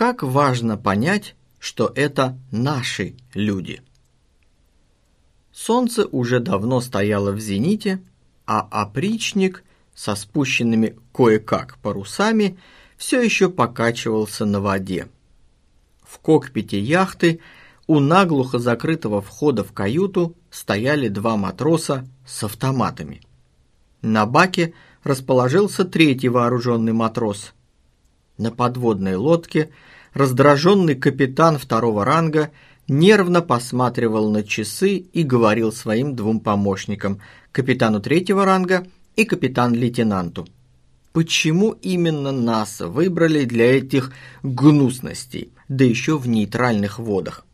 как важно понять, что это наши люди. Солнце уже давно стояло в зените, а опричник со спущенными кое-как парусами все еще покачивался на воде. В кокпите яхты у наглухо закрытого входа в каюту стояли два матроса с автоматами. На баке расположился третий вооруженный матрос. На подводной лодке раздраженный капитан второго ранга нервно посматривал на часы и говорил своим двум помощникам, капитану третьего ранга и капитан-лейтенанту. Почему именно нас выбрали для этих гнусностей, да еще в нейтральных водах?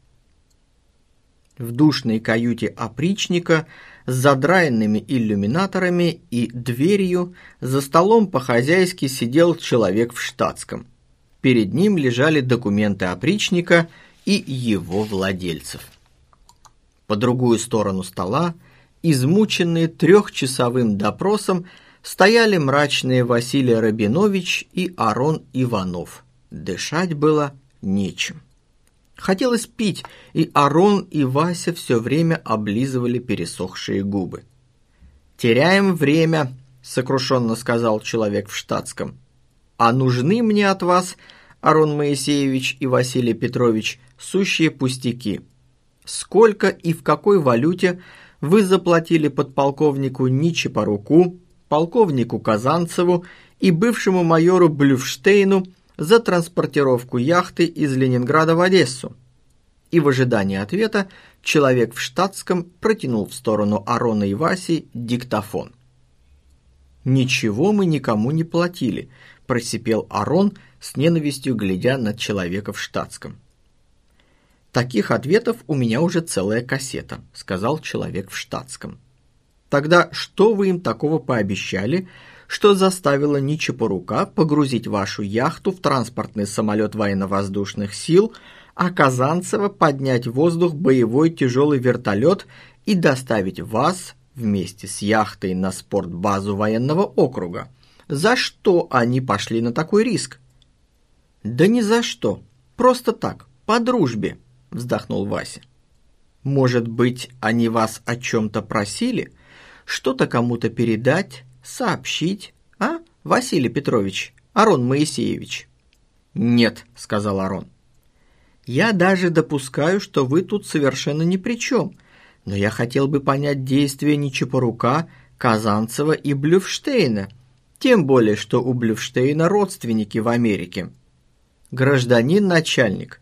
В душной каюте опричника с задраенными иллюминаторами и дверью за столом по-хозяйски сидел человек в штатском. Перед ним лежали документы опричника и его владельцев. По другую сторону стола, измученные трехчасовым допросом, стояли мрачные Василий Рабинович и Арон Иванов. Дышать было нечем. Хотелось пить, и Арон и Вася все время облизывали пересохшие губы. «Теряем время», — сокрушенно сказал человек в штатском. «А нужны мне от вас, Арон Моисеевич и Василий Петрович, сущие пустяки. Сколько и в какой валюте вы заплатили подполковнику Ничепоруку, полковнику Казанцеву и бывшему майору Блюфштейну за транспортировку яхты из Ленинграда в Одессу. И в ожидании ответа человек в штатском протянул в сторону Арона и Васи диктофон. «Ничего мы никому не платили», – просипел Арон с ненавистью, глядя на человека в штатском. «Таких ответов у меня уже целая кассета», – сказал человек в штатском. «Тогда что вы им такого пообещали, что заставило Ничепорука погрузить вашу яхту в транспортный самолет военно-воздушных сил, а Казанцева поднять в воздух боевой тяжелый вертолет и доставить вас вместе с яхтой на спортбазу военного округа. За что они пошли на такой риск? Да ни за что. Просто так, по дружбе, вздохнул Вася. Может быть, они вас о чем-то просили? Что-то кому-то передать? Сообщить, а, Василий Петрович, Арон Моисеевич?» «Нет», — сказал Арон. «Я даже допускаю, что вы тут совершенно ни при чем, но я хотел бы понять действия Нечапорука, Казанцева и Блюфштейна, тем более, что у Блюфштейна родственники в Америке. Гражданин-начальник,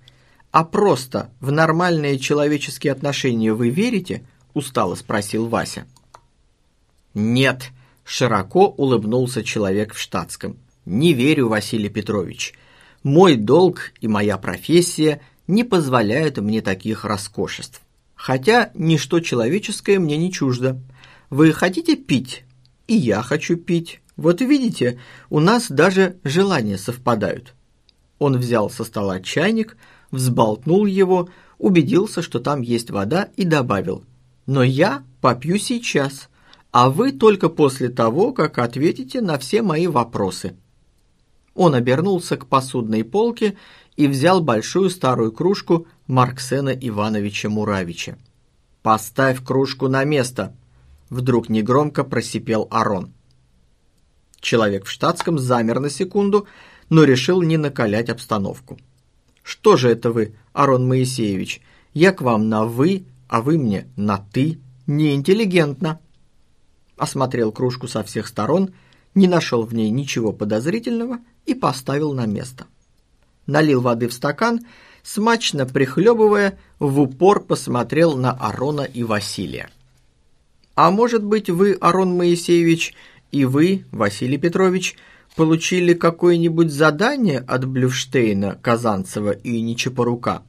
а просто в нормальные человеческие отношения вы верите?» — устало спросил Вася. «Нет», Широко улыбнулся человек в штатском. «Не верю, Василий Петрович. Мой долг и моя профессия не позволяют мне таких роскошеств. Хотя ничто человеческое мне не чуждо. Вы хотите пить? И я хочу пить. Вот видите, у нас даже желания совпадают». Он взял со стола чайник, взболтнул его, убедился, что там есть вода и добавил. «Но я попью сейчас» а вы только после того, как ответите на все мои вопросы». Он обернулся к посудной полке и взял большую старую кружку Марксена Ивановича Муравича. «Поставь кружку на место!» Вдруг негромко просипел Арон. Человек в штатском замер на секунду, но решил не накалять обстановку. «Что же это вы, Арон Моисеевич? Я к вам на «вы», а вы мне на «ты». Неинтеллигентно!» Осмотрел кружку со всех сторон, не нашел в ней ничего подозрительного и поставил на место. Налил воды в стакан, смачно прихлебывая, в упор посмотрел на Арона и Василия. «А может быть, вы, Арон Моисеевич, и вы, Василий Петрович, получили какое-нибудь задание от Блюфштейна, Казанцева и Нечапорука?»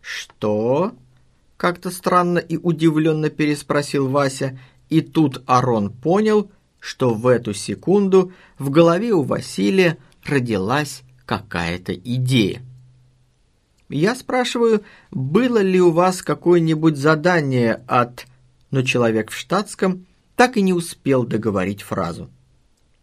«Что?» — как-то странно и удивленно переспросил Вася — и тут Арон понял, что в эту секунду в голове у Василия родилась какая-то идея. Я спрашиваю, было ли у вас какое-нибудь задание от... Но человек в штатском так и не успел договорить фразу.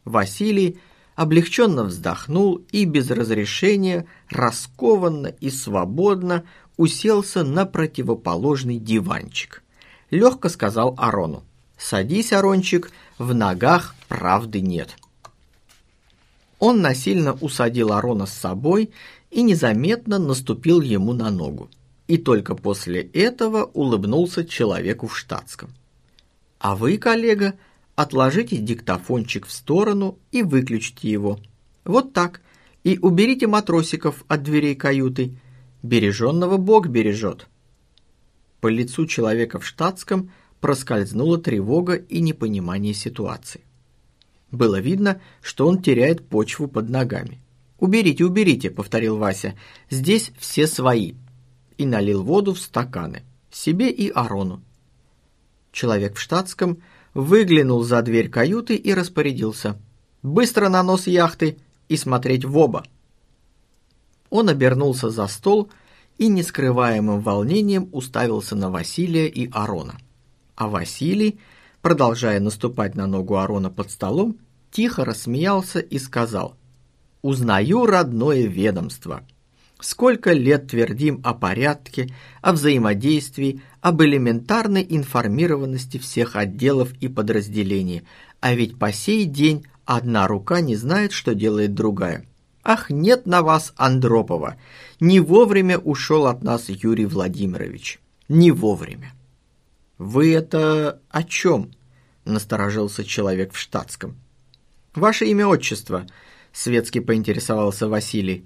Василий облегченно вздохнул и без разрешения, раскованно и свободно уселся на противоположный диванчик. Легко сказал Арону. «Садись, Арончик, в ногах правды нет». Он насильно усадил Арона с собой и незаметно наступил ему на ногу. И только после этого улыбнулся человеку в штатском. «А вы, коллега, отложите диктофончик в сторону и выключите его. Вот так. И уберите матросиков от дверей каюты. Береженного Бог бережет». По лицу человека в штатском проскользнула тревога и непонимание ситуации. Было видно, что он теряет почву под ногами. «Уберите, уберите», — повторил Вася. «Здесь все свои». И налил воду в стаканы. Себе и Арону. Человек в штатском выглянул за дверь каюты и распорядился. «Быстро на нос яхты и смотреть в оба». Он обернулся за стол и нескрываемым волнением уставился на Василия и Арона. А Василий продолжая наступать на ногу Арона под столом, тихо рассмеялся и сказал «Узнаю родное ведомство. Сколько лет твердим о порядке, о взаимодействии, об элементарной информированности всех отделов и подразделений, а ведь по сей день одна рука не знает, что делает другая. Ах, нет на вас Андропова! Не вовремя ушел от нас Юрий Владимирович. Не вовремя. «Вы это о чем?» – насторожился человек в штатском. «Ваше имя отчество», – светски поинтересовался Василий.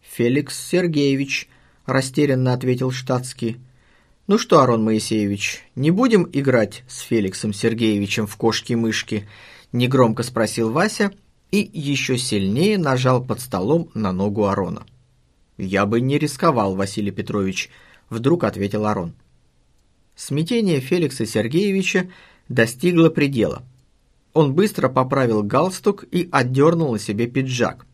«Феликс Сергеевич», – растерянно ответил штатский. «Ну что, Арон Моисеевич, не будем играть с Феликсом Сергеевичем в кошки-мышки?» – негромко спросил Вася и еще сильнее нажал под столом на ногу Арона. «Я бы не рисковал, Василий Петрович», – вдруг ответил Арон. Смятение Феликса Сергеевича достигло предела. Он быстро поправил галстук и отдернул на себе пиджак.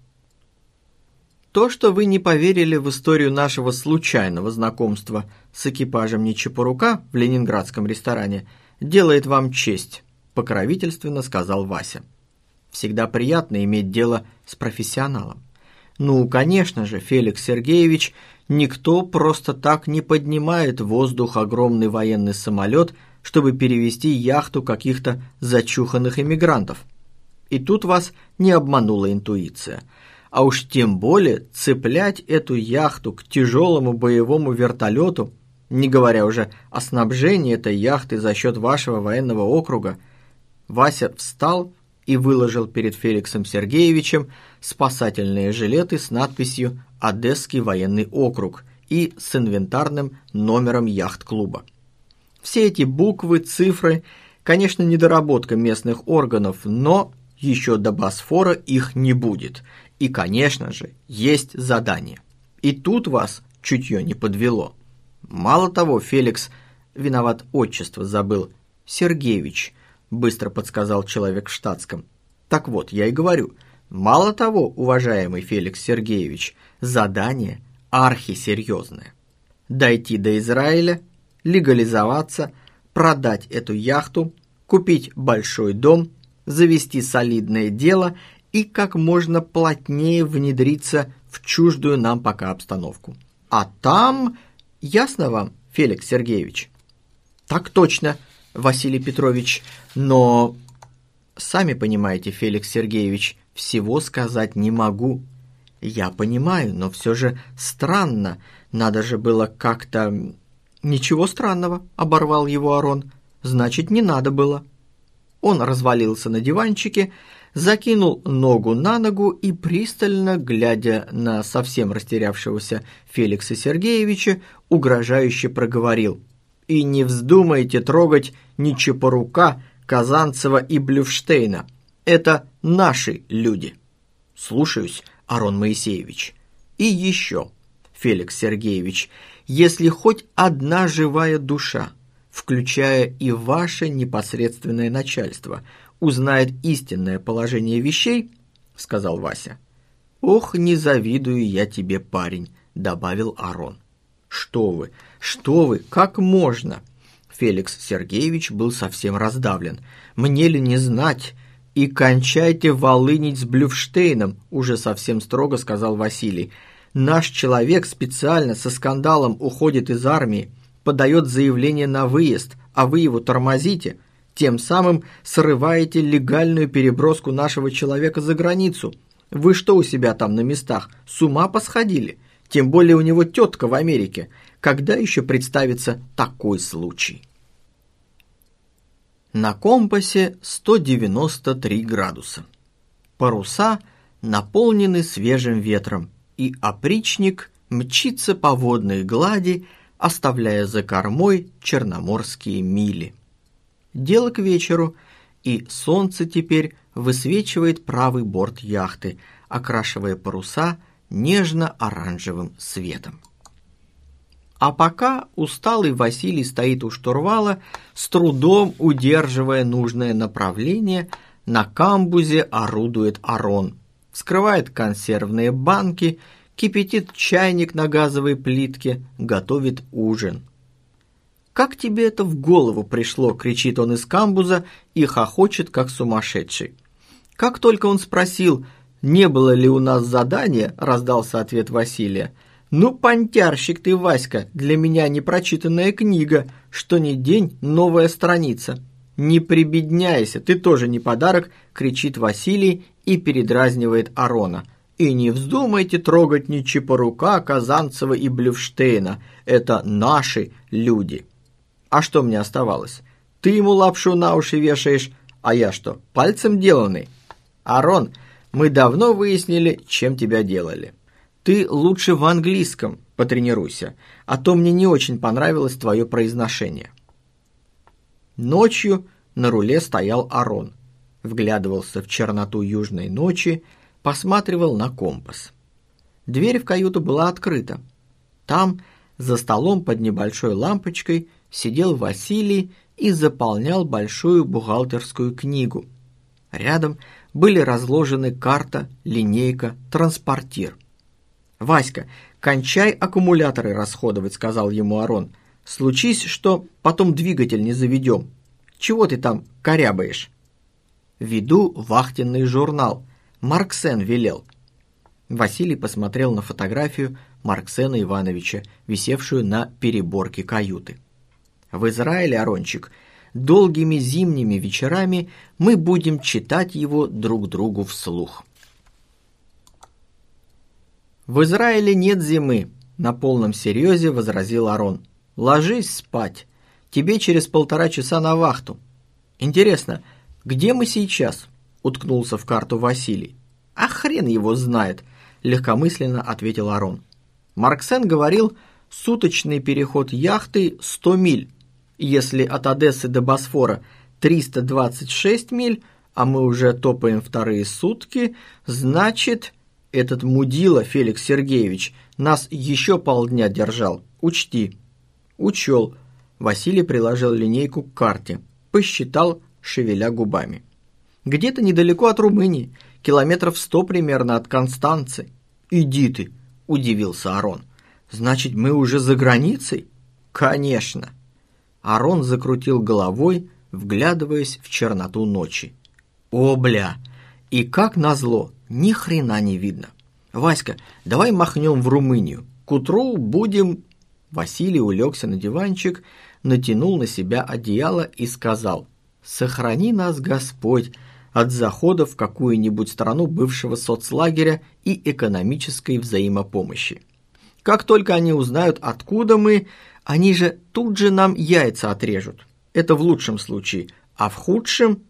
То, что вы не поверили в историю нашего случайного знакомства с экипажем Нечапорука в ленинградском ресторане, делает вам честь, покровительственно сказал Вася. Всегда приятно иметь дело с профессионалом. Ну, конечно же, Феликс Сергеевич – Никто просто так не поднимает в воздух огромный военный самолет, чтобы перевести яхту каких-то зачуханных эмигрантов. И тут вас не обманула интуиция. А уж тем более цеплять эту яхту к тяжелому боевому вертолету, не говоря уже о снабжении этой яхты за счет вашего военного округа, Вася встал и выложил перед Феликсом Сергеевичем спасательные жилеты с надписью Одесский военный округ и с инвентарным номером яхт-клуба. Все эти буквы, цифры, конечно, недоработка местных органов, но еще до Босфора их не будет. И, конечно же, есть задание. И тут вас чутье не подвело. Мало того, Феликс, виноват отчество забыл, Сергеевич, быстро подсказал человек в штатском. Так вот, я и говорю, мало того, уважаемый Феликс Сергеевич, задание архисерьезное. Дойти до Израиля, легализоваться, продать эту яхту, купить большой дом, завести солидное дело и как можно плотнее внедриться в чуждую нам пока обстановку. А там... Ясно вам, Феликс Сергеевич? Так точно, Василий Петрович, но... Сами понимаете, Феликс Сергеевич, всего сказать не могу. «Я понимаю, но все же странно. Надо же было как-то...» «Ничего странного», — оборвал его Арон. «Значит, не надо было». Он развалился на диванчике, закинул ногу на ногу и, пристально глядя на совсем растерявшегося Феликса Сергеевича, угрожающе проговорил. «И не вздумайте трогать ни Чепорука, Казанцева и Блюфштейна. Это наши люди». «Слушаюсь», Арон Моисеевич. И еще, Феликс Сергеевич, если хоть одна живая душа, включая и ваше непосредственное начальство, узнает истинное положение вещей, сказал Вася. Ох, не завидую я тебе, парень, добавил Арон. Что вы, что вы, как можно? Феликс Сергеевич был совсем раздавлен. Мне ли не знать, «И кончайте волынить с Блюфштейном», — уже совсем строго сказал Василий. «Наш человек специально со скандалом уходит из армии, подает заявление на выезд, а вы его тормозите, тем самым срываете легальную переброску нашего человека за границу. Вы что у себя там на местах, с ума посходили? Тем более у него тетка в Америке. Когда еще представится такой случай?» На компасе 193 градуса. Паруса наполнены свежим ветром, и опричник мчится по водной глади, оставляя за кормой черноморские мили. Дело к вечеру, и солнце теперь высвечивает правый борт яхты, окрашивая паруса нежно-оранжевым светом. А пока усталый Василий стоит у штурвала, с трудом удерживая нужное направление, на камбузе орудует Арон. Вскрывает консервные банки, кипятит чайник на газовой плитке, готовит ужин. «Как тебе это в голову пришло?» – кричит он из камбуза и хохочет, как сумасшедший. Как только он спросил, не было ли у нас задания, раздался ответ Василия – «Ну, понтярщик ты, Васька, для меня непрочитанная книга, что ни день новая страница». «Не прибедняйся, ты тоже не подарок», — кричит Василий и передразнивает Арона. «И не вздумайте трогать ни Чепорука, Казанцева и Блюфштейна. Это наши люди». «А что мне оставалось? Ты ему лапшу на уши вешаешь, а я что, пальцем деланный?» «Арон, мы давно выяснили, чем тебя делали». Ты лучше в английском потренируйся, а то мне не очень понравилось твое произношение. Ночью на руле стоял Арон, вглядывался в черноту южной ночи, посматривал на компас. Дверь в каюту была открыта. Там, за столом под небольшой лампочкой, сидел Василий и заполнял большую бухгалтерскую книгу. Рядом были разложены карта, линейка, транспортир. «Васька, кончай аккумуляторы расходовать», — сказал ему Арон. «Случись, что потом двигатель не заведем. Чего ты там корябаешь?» «Веду вахтенный журнал. Марксен велел». Василий посмотрел на фотографию Марксена Ивановича, висевшую на переборке каюты. «В Израиле, Арончик, долгими зимними вечерами мы будем читать его друг другу вслух». «В Израиле нет зимы», – на полном серьезе возразил Арон. «Ложись спать. Тебе через полтора часа на вахту». «Интересно, где мы сейчас?» – уткнулся в карту Василий. «А хрен его знает», – легкомысленно ответил Арон. Марксен говорил, суточный переход яхты 100 миль. Если от Одессы до Босфора 326 миль, а мы уже топаем вторые сутки, значит этот мудила, Феликс Сергеевич, нас еще полдня держал. Учти. Учел. Василий приложил линейку к карте. Посчитал, шевеля губами. Где-то недалеко от Румынии, километров сто примерно от Констанции. Иди ты, удивился Арон. Значит, мы уже за границей? Конечно. Арон закрутил головой, вглядываясь в черноту ночи. О, бля! И как назло, ни хрена не видно. Васька, давай махнем в Румынию. К утру будем... Василий улегся на диванчик, натянул на себя одеяло и сказал, «Сохрани нас, Господь, от захода в какую-нибудь страну бывшего соцлагеря и экономической взаимопомощи. Как только они узнают, откуда мы, они же тут же нам яйца отрежут. Это в лучшем случае, а в худшем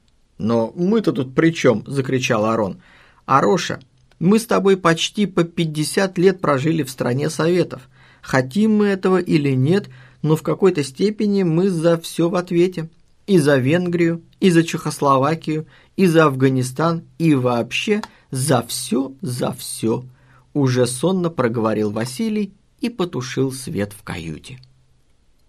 «Но мы-то тут при чем?» – закричал Арон. «Ароша, мы с тобой почти по 50 лет прожили в стране Советов. Хотим мы этого или нет, но в какой-то степени мы за все в ответе. И за Венгрию, и за Чехословакию, и за Афганистан, и вообще за все, за все», – уже сонно проговорил Василий и потушил свет в каюте.